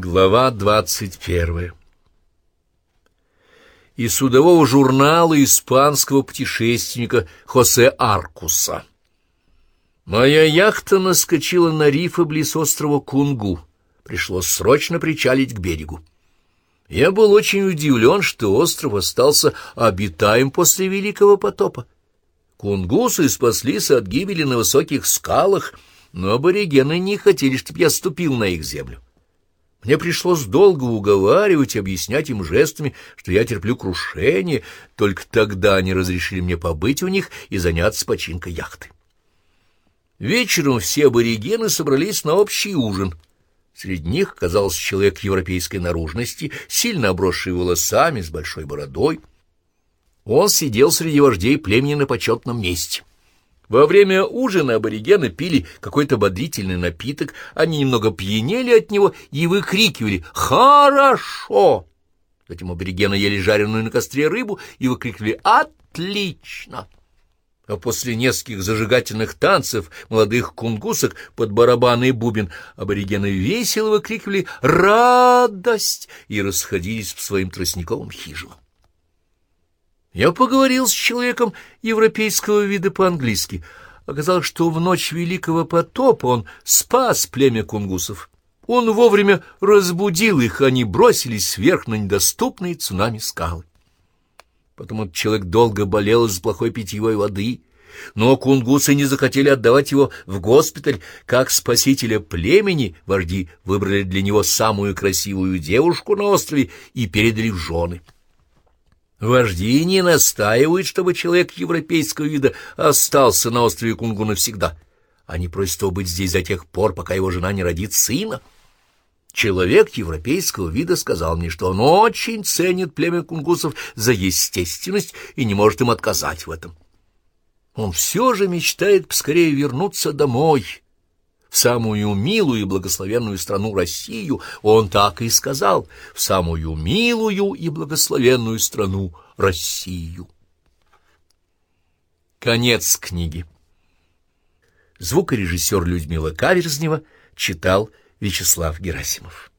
Глава двадцать первая Из судового журнала испанского путешественника Хосе Аркуса. Моя яхта наскочила на рифы близ острова Кунгу. Пришлось срочно причалить к берегу. Я был очень удивлен, что остров остался обитаем после Великого потопа. Кунгусы спаслись от гибели на высоких скалах, но аборигены не хотели, чтобы я ступил на их землю. Мне пришлось долго уговаривать и объяснять им жестами, что я терплю крушение, только тогда они разрешили мне побыть у них и заняться починкой яхты. Вечером все аборигены собрались на общий ужин. Среди них оказался человек европейской наружности, сильно обросший волосами, с большой бородой. Он сидел среди вождей племени на почетном месте. Во время ужина аборигены пили какой-то бодрительный напиток, они немного пьянели от него и выкрикивали «Хорошо!». Затем аборигены ели жареную на костре рыбу и выкрикивали «Отлично!». А после нескольких зажигательных танцев молодых кунгусок под барабаны и бубен аборигены весело выкрикивали «Радость!» и расходились по своим тростниковым хижинам. Я поговорил с человеком европейского вида по-английски. Оказалось, что в ночь Великого потопа он спас племя кунгусов. Он вовремя разбудил их, они бросились вверх на недоступные цунами скалы. Потом этот человек долго болел из-за плохой питьевой воды, но кунгусы не захотели отдавать его в госпиталь. Как спасителя племени вожди выбрали для него самую красивую девушку на острове и передали в жены. Вожди не настаивают, чтобы человек европейского вида остался на острове Кунгу навсегда. Они просят его быть здесь до тех пор, пока его жена не родит сына. Человек европейского вида сказал мне, что он очень ценит племя кунгусов за естественность и не может им отказать в этом. Он все же мечтает поскорее вернуться домой, в самую милую и благословенную страну Россию, он так и сказал, в самую милую и благословенную страну Россию. Конец книги. Звукорежиссер Людмила Каверзнева читал Вячеслав Герасимов.